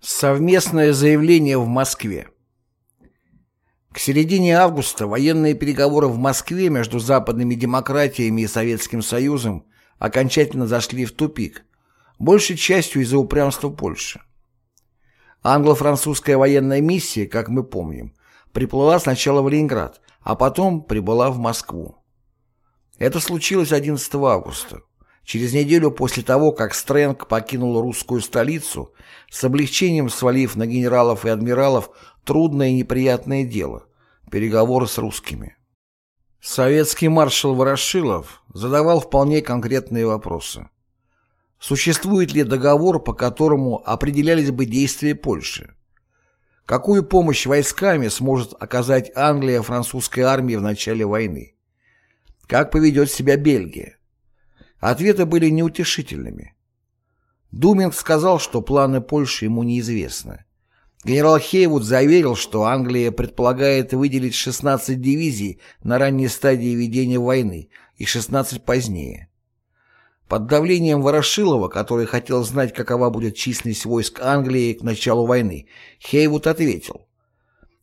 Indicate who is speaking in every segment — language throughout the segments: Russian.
Speaker 1: Совместное заявление в Москве К середине августа военные переговоры в Москве между западными демократиями и Советским Союзом окончательно зашли в тупик, большей частью из-за упрямства Польши. Англо-французская военная миссия, как мы помним, приплыла сначала в Ленинград, а потом прибыла в Москву. Это случилось 11 августа. Через неделю после того, как Стрэнг покинул русскую столицу, с облегчением свалив на генералов и адмиралов трудное и неприятное дело – переговоры с русскими. Советский маршал Ворошилов задавал вполне конкретные вопросы. Существует ли договор, по которому определялись бы действия Польши? Какую помощь войсками сможет оказать Англия французской армии в начале войны? Как поведет себя Бельгия? Ответы были неутешительными. Думинг сказал, что планы Польши ему неизвестны. Генерал Хейвуд заверил, что Англия предполагает выделить 16 дивизий на ранней стадии ведения войны и 16 позднее. Под давлением Ворошилова, который хотел знать, какова будет численность войск Англии к началу войны, Хейвуд ответил.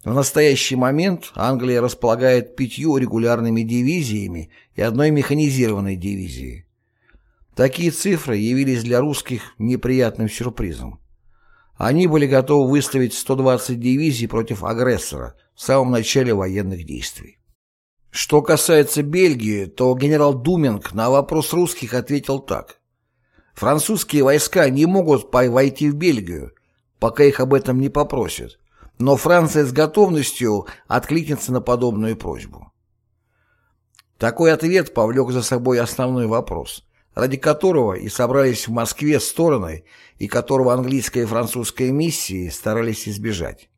Speaker 1: В настоящий момент Англия располагает пятью регулярными дивизиями и одной механизированной дивизией. Такие цифры явились для русских неприятным сюрпризом. Они были готовы выставить 120 дивизий против агрессора в самом начале военных действий. Что касается Бельгии, то генерал Думинг на вопрос русских ответил так. Французские войска не могут войти в Бельгию, пока их об этом не попросят, но Франция с готовностью откликнется на подобную просьбу. Такой ответ повлек за собой основной вопрос – ради которого и собрались в Москве стороны, и которого английская и французская миссии старались избежать.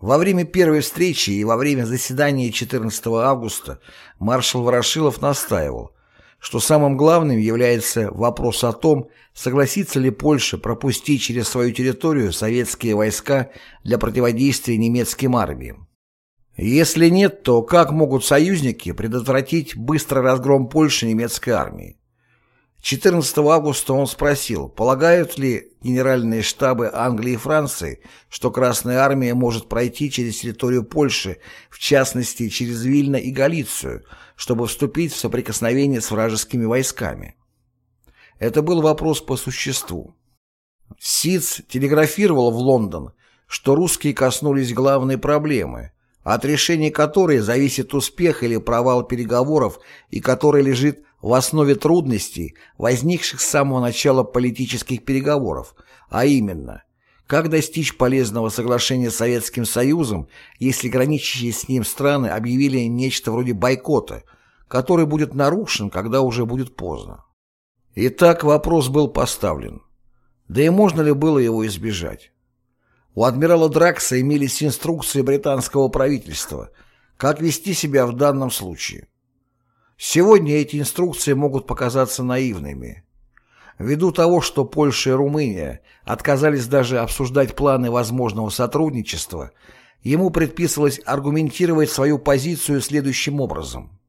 Speaker 1: Во время первой встречи и во время заседания 14 августа маршал Ворошилов настаивал, что самым главным является вопрос о том, согласится ли Польша пропустить через свою территорию советские войска для противодействия немецким армиям. Если нет, то как могут союзники предотвратить быстрый разгром Польши немецкой армии? 14 августа он спросил, полагают ли генеральные штабы Англии и Франции, что Красная Армия может пройти через территорию Польши, в частности через Вильно и Галицию, чтобы вступить в соприкосновение с вражескими войсками. Это был вопрос по существу. Сиц телеграфировал в Лондон, что русские коснулись главной проблемы, от решения которой зависит успех или провал переговоров и которая лежит в основе трудностей, возникших с самого начала политических переговоров, а именно, как достичь полезного соглашения с Советским Союзом, если граничащие с ним страны объявили нечто вроде бойкота, который будет нарушен, когда уже будет поздно. Итак, вопрос был поставлен. Да и можно ли было его избежать? У адмирала Дракса имелись инструкции британского правительства, как вести себя в данном случае. Сегодня эти инструкции могут показаться наивными. Ввиду того, что Польша и Румыния отказались даже обсуждать планы возможного сотрудничества, ему предписывалось аргументировать свою позицию следующим образом.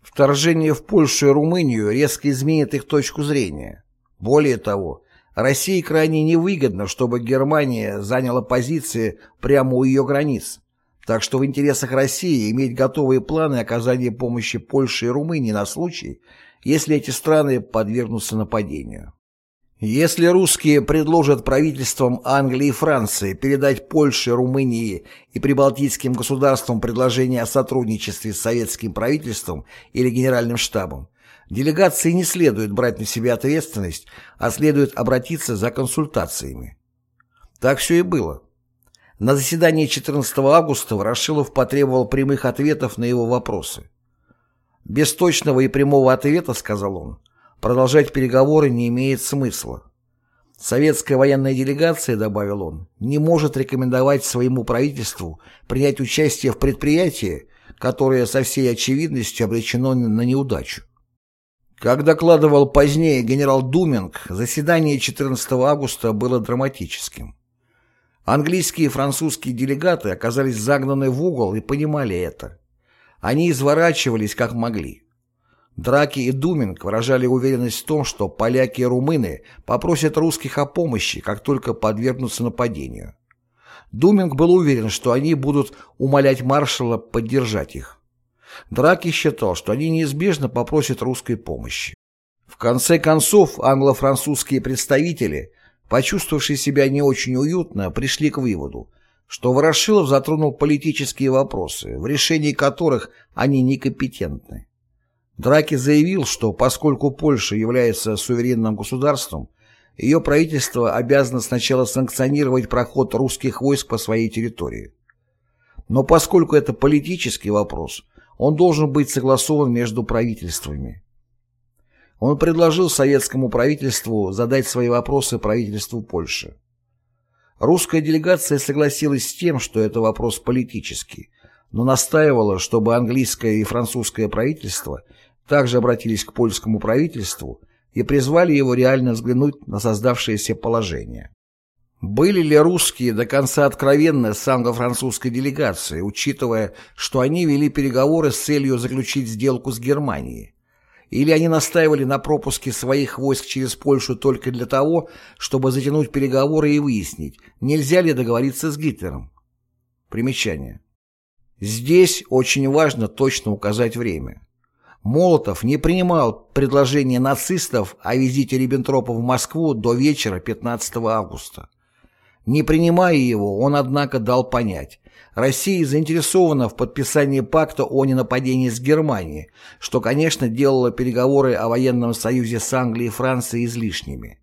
Speaker 1: Вторжение в Польшу и Румынию резко изменит их точку зрения. Более того, России крайне невыгодно, чтобы Германия заняла позиции прямо у ее границ, так что в интересах России иметь готовые планы оказания помощи Польше и Румынии на случай, если эти страны подвергнутся нападению. Если русские предложат правительствам Англии и Франции передать Польше, Румынии и прибалтийским государствам предложение о сотрудничестве с советским правительством или генеральным штабом, делегации не следует брать на себя ответственность, а следует обратиться за консультациями. Так все и было. На заседании 14 августа Ворошилов потребовал прямых ответов на его вопросы. «Без точного и прямого ответа, — сказал он, — продолжать переговоры не имеет смысла. Советская военная делегация, — добавил он, — не может рекомендовать своему правительству принять участие в предприятии, которое со всей очевидностью обречено на неудачу. Как докладывал позднее генерал Думинг, заседание 14 августа было драматическим. Английские и французские делегаты оказались загнаны в угол и понимали это. Они изворачивались как могли. Драки и Думинг выражали уверенность в том, что поляки и румыны попросят русских о помощи, как только подвергнутся нападению. Думинг был уверен, что они будут умолять маршала поддержать их. Драки считал, что они неизбежно попросят русской помощи. В конце концов, англо-французские представители, почувствовавшие себя не очень уютно, пришли к выводу, что Ворошилов затронул политические вопросы, в решении которых они некомпетентны. Драки заявил, что поскольку Польша является суверенным государством, ее правительство обязано сначала санкционировать проход русских войск по своей территории. Но поскольку это политический вопрос, он должен быть согласован между правительствами. Он предложил советскому правительству задать свои вопросы правительству Польши. Русская делегация согласилась с тем, что это вопрос политический, но настаивала, чтобы английское и французское правительство также обратились к польскому правительству и призвали его реально взглянуть на создавшееся положение. Были ли русские до конца откровенны с англо-французской делегацией, учитывая, что они вели переговоры с целью заключить сделку с Германией? Или они настаивали на пропуске своих войск через Польшу только для того, чтобы затянуть переговоры и выяснить, нельзя ли договориться с Гитлером? Примечание. Здесь очень важно точно указать время. Молотов не принимал предложение нацистов о визите Риббентропа в Москву до вечера 15 августа. Не принимая его, он, однако, дал понять, Россия заинтересована в подписании пакта о ненападении с Германией, что, конечно, делало переговоры о военном союзе с Англией и Францией излишними.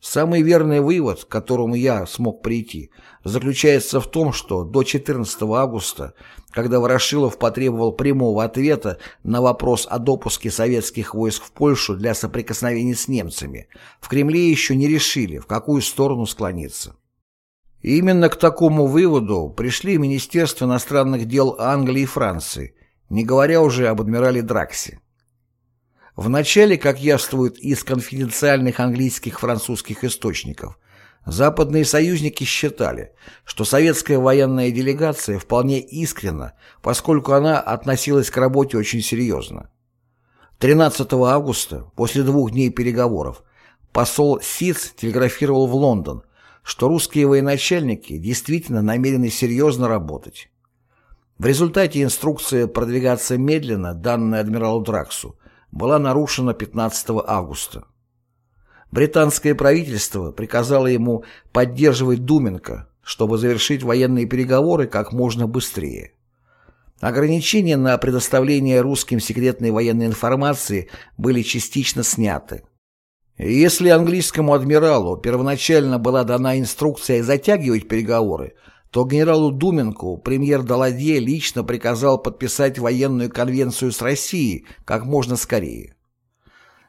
Speaker 1: Самый верный вывод, к которому я смог прийти, заключается в том, что до 14 августа, когда Ворошилов потребовал прямого ответа на вопрос о допуске советских войск в Польшу для соприкосновений с немцами, в Кремле еще не решили, в какую сторону склониться. Именно к такому выводу пришли Министерство иностранных дел Англии и Франции, не говоря уже об адмирале Драксе. Вначале, как явствует из конфиденциальных английских французских источников, западные союзники считали, что советская военная делегация вполне искренна, поскольку она относилась к работе очень серьезно. 13 августа, после двух дней переговоров, посол Сиц телеграфировал в Лондон, что русские военачальники действительно намерены серьезно работать. В результате инструкция продвигаться медленно, данная адмиралу Драксу, была нарушена 15 августа. Британское правительство приказало ему поддерживать Думенко, чтобы завершить военные переговоры как можно быстрее. Ограничения на предоставление русским секретной военной информации были частично сняты. Если английскому адмиралу первоначально была дана инструкция затягивать переговоры, то генералу Думенку премьер Даладье лично приказал подписать военную конвенцию с Россией как можно скорее.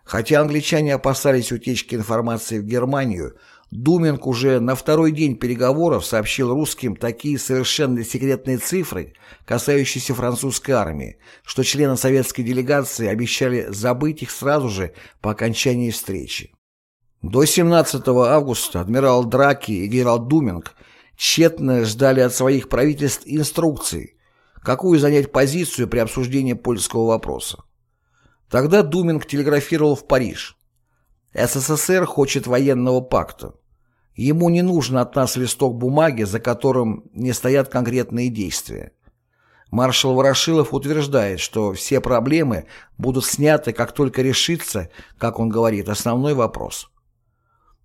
Speaker 1: Хотя англичане опасались утечки информации в Германию, Думенк уже на второй день переговоров сообщил русским такие совершенно секретные цифры, касающиеся французской армии, что члены советской делегации обещали забыть их сразу же по окончании встречи. До 17 августа адмирал Драки и генерал Думенк тщетно ждали от своих правительств инструкций, какую занять позицию при обсуждении польского вопроса. Тогда Думинг телеграфировал в Париж. СССР хочет военного пакта. Ему не нужен от нас листок бумаги, за которым не стоят конкретные действия. Маршал Ворошилов утверждает, что все проблемы будут сняты, как только решится, как он говорит, основной вопрос.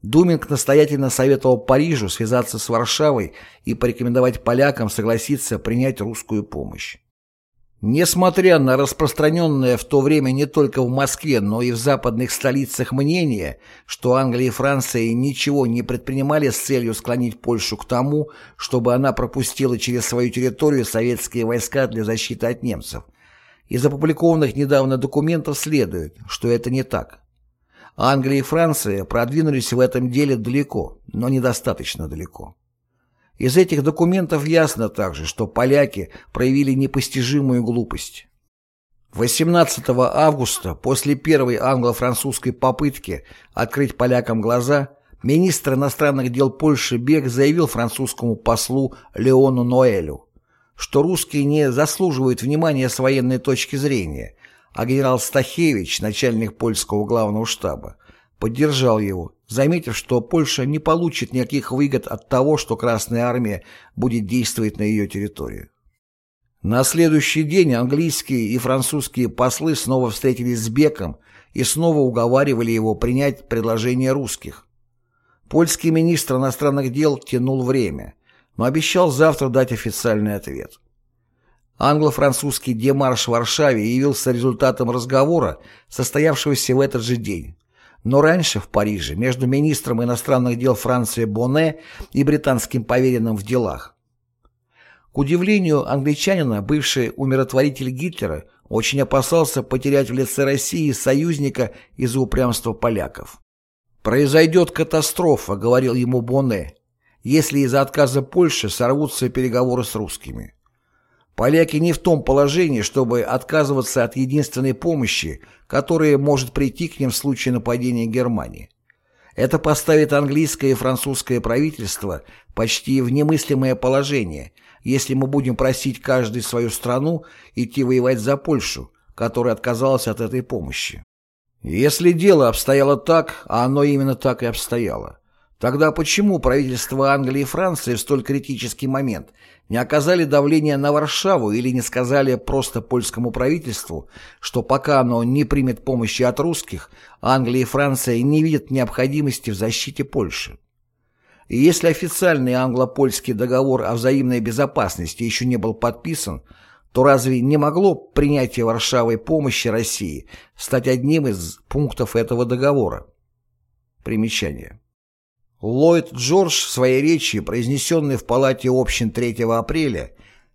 Speaker 1: Думинг настоятельно советовал Парижу связаться с Варшавой и порекомендовать полякам согласиться принять русскую помощь. Несмотря на распространенное в то время не только в Москве, но и в западных столицах мнение, что Англия и Франция ничего не предпринимали с целью склонить Польшу к тому, чтобы она пропустила через свою территорию советские войска для защиты от немцев, из опубликованных недавно документов следует, что это не так. Англия и Франция продвинулись в этом деле далеко, но недостаточно далеко. Из этих документов ясно также, что поляки проявили непостижимую глупость. 18 августа, после первой англо-французской попытки открыть полякам глаза, министр иностранных дел Польши Бек заявил французскому послу Леону Ноэлю, что русские не заслуживают внимания с военной точки зрения, а генерал Стахевич, начальник польского главного штаба, поддержал его, заметив, что Польша не получит никаких выгод от того, что Красная Армия будет действовать на ее территории. На следующий день английские и французские послы снова встретились с Беком и снова уговаривали его принять предложение русских. Польский министр иностранных дел тянул время, но обещал завтра дать официальный ответ. Англо-французский демарш в Варшаве явился результатом разговора, состоявшегося в этот же день. Но раньше в Париже между министром иностранных дел Франции Боне и британским поверенным в делах. К удивлению англичанина, бывший умиротворитель Гитлера очень опасался потерять в лице России союзника из-за упрямства поляков. «Произойдет катастрофа», — говорил ему Боне, «если из-за отказа Польши сорвутся переговоры с русскими». Поляки не в том положении, чтобы отказываться от единственной помощи, которая может прийти к ним в случае нападения Германии. Это поставит английское и французское правительство почти в немыслимое положение, если мы будем просить каждый свою страну идти воевать за Польшу, которая отказалась от этой помощи. Если дело обстояло так, а оно именно так и обстояло, тогда почему правительства Англии и Франции в столь критический момент не оказали давления на Варшаву или не сказали просто польскому правительству, что пока оно не примет помощи от русских, Англия и Франция не видят необходимости в защите Польши? И если официальный англо-польский договор о взаимной безопасности еще не был подписан, то разве не могло принятие Варшавой помощи России стать одним из пунктов этого договора? Примечание. Ллойд Джордж в своей речи, произнесенной в Палате общин 3 апреля,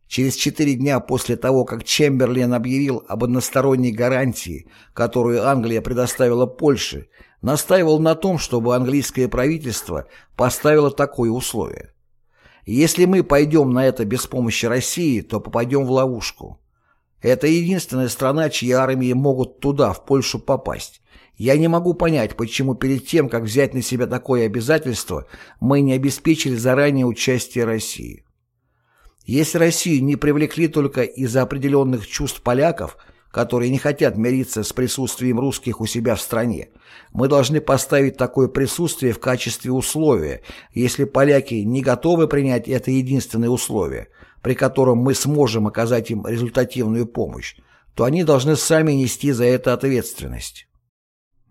Speaker 1: через четыре дня после того, как Чемберлен объявил об односторонней гарантии, которую Англия предоставила Польше, настаивал на том, чтобы английское правительство поставило такое условие. Если мы пойдем на это без помощи России, то попадем в ловушку. Это единственная страна, чьи армии могут туда, в Польшу, попасть. Я не могу понять, почему перед тем, как взять на себя такое обязательство, мы не обеспечили заранее участие России. Если Россию не привлекли только из-за определенных чувств поляков – которые не хотят мириться с присутствием русских у себя в стране. Мы должны поставить такое присутствие в качестве условия, если поляки не готовы принять это единственное условие, при котором мы сможем оказать им результативную помощь, то они должны сами нести за это ответственность.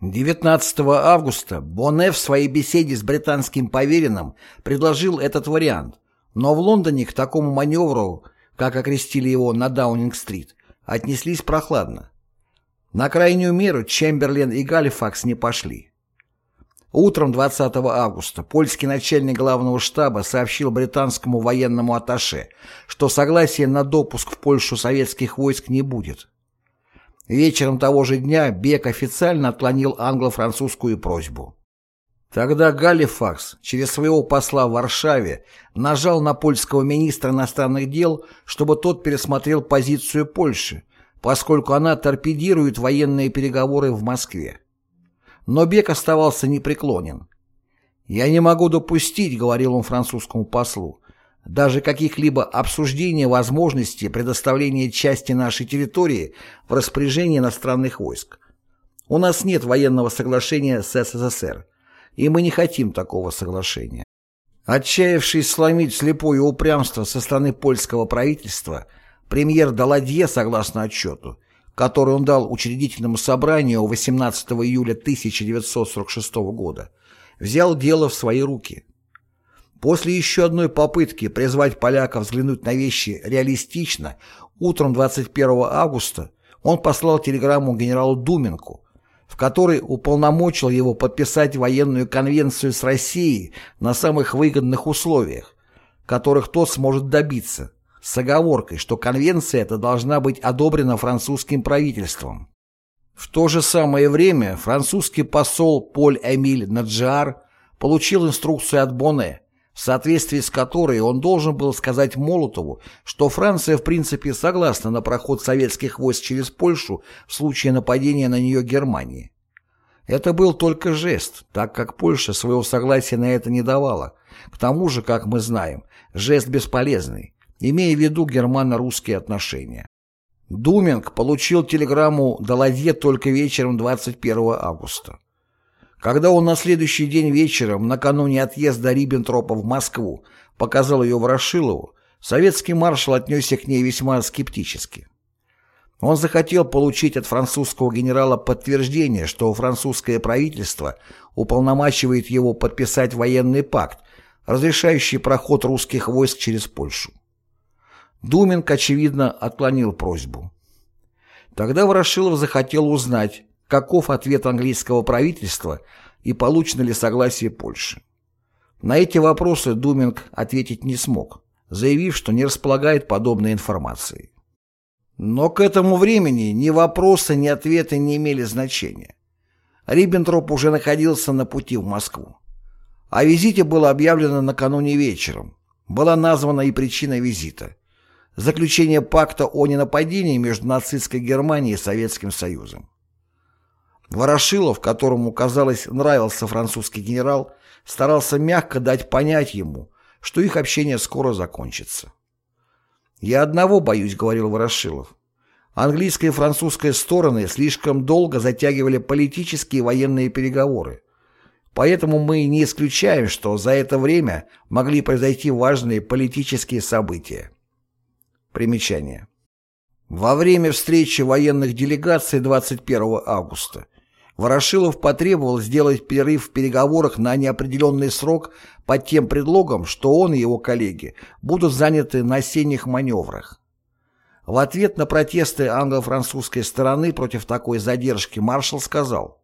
Speaker 1: 19 августа Боне в своей беседе с британским поверенным предложил этот вариант, но в Лондоне к такому маневру, как окрестили его на Даунинг-стрит, отнеслись прохладно. На крайнюю меру Чемберлен и Галифакс не пошли. Утром 20 августа польский начальник главного штаба сообщил британскому военному атташе, что согласия на допуск в Польшу советских войск не будет. Вечером того же дня Бек официально отклонил англо-французскую просьбу. Тогда Галифакс через своего посла в Варшаве нажал на польского министра иностранных дел, чтобы тот пересмотрел позицию Польши, поскольку она торпедирует военные переговоры в Москве. Но Бек оставался непреклонен. «Я не могу допустить», — говорил он французскому послу, «даже каких-либо обсуждения возможности предоставления части нашей территории в распоряжение иностранных войск. У нас нет военного соглашения с СССР, и мы не хотим такого соглашения. Отчаявшись сломить слепое упрямство со стороны польского правительства, премьер Даладье, согласно отчету, который он дал учредительному собранию 18 июля 1946 года, взял дело в свои руки. После еще одной попытки призвать поляков взглянуть на вещи реалистично, утром 21 августа он послал телеграмму генералу Думенку, в которой уполномочил его подписать военную конвенцию с Россией на самых выгодных условиях, которых тот сможет добиться, с оговоркой, что конвенция эта должна быть одобрена французским правительством. В то же самое время французский посол Поль-Эмиль Наджар получил инструкцию от Боне, в соответствии с которой он должен был сказать Молотову, что Франция в принципе согласна на проход советских войск через Польшу в случае нападения на нее Германии. Это был только жест, так как Польша своего согласия на это не давала. К тому же, как мы знаем, жест бесполезный, имея в виду германо-русские отношения. Думинг получил телеграмму до Ладье только вечером 21 августа. Когда он на следующий день вечером, накануне отъезда Риббентропа в Москву, показал ее Ворошилову, советский маршал отнесся к ней весьма скептически. Он захотел получить от французского генерала подтверждение, что французское правительство уполномачивает его подписать военный пакт, разрешающий проход русских войск через Польшу. Думинг, очевидно, отклонил просьбу. Тогда Ворошилов захотел узнать, каков ответ английского правительства и получено ли согласие Польши. На эти вопросы Думинг ответить не смог, заявив, что не располагает подобной информацией. Но к этому времени ни вопросы, ни ответы не имели значения. Риббентроп уже находился на пути в Москву. О визите было объявлено накануне вечером. Была названа и причина визита – заключение пакта о ненападении между нацистской Германией и Советским Союзом. Ворошилов, которому, казалось, нравился французский генерал, старался мягко дать понять ему, что их общение скоро закончится. «Я одного боюсь», — говорил Ворошилов. Английская и французская стороны слишком долго затягивали политические и военные переговоры. Поэтому мы не исключаем, что за это время могли произойти важные политические события. Примечание. Во время встречи военных делегаций 21 августа Ворошилов потребовал сделать перерыв в переговорах на неопределенный срок под тем предлогом, что он и его коллеги будут заняты на осенних маневрах. В ответ на протесты англо-французской стороны против такой задержки маршал сказал,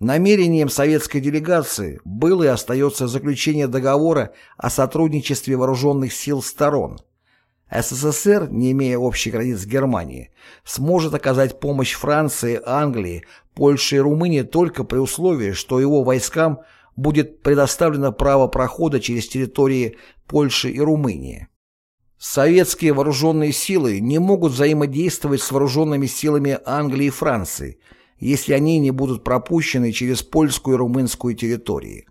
Speaker 1: намерением советской делегации было и остается заключение договора о сотрудничестве вооруженных сил сторон. СССР, не имея общих границ с Германией, сможет оказать помощь Франции, Англии, Польше и Румынии только при условии, что его войскам будет предоставлено право прохода через территории Польши и Румынии. Советские вооруженные силы не могут взаимодействовать с вооруженными силами Англии и Франции, если они не будут пропущены через польскую и румынскую территории.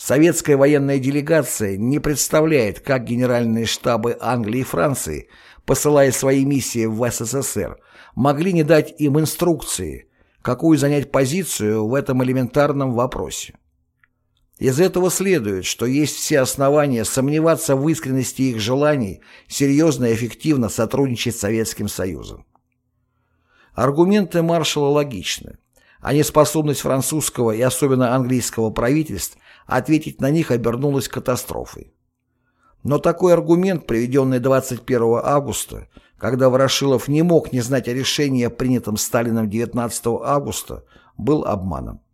Speaker 1: Советская военная делегация не представляет, как генеральные штабы Англии и Франции, посылая свои миссии в СССР, могли не дать им инструкции, какую занять позицию в этом элементарном вопросе. Из этого следует, что есть все основания сомневаться в искренности их желаний серьезно и эффективно сотрудничать с Советским Союзом. Аргументы маршала логичны, а неспособность французского и особенно английского правительств ответить на них обернулась катастрофой. Но такой аргумент, приведенный 21 августа, когда Ворошилов не мог не знать о решении, принятом Сталином 19 августа, был обманом.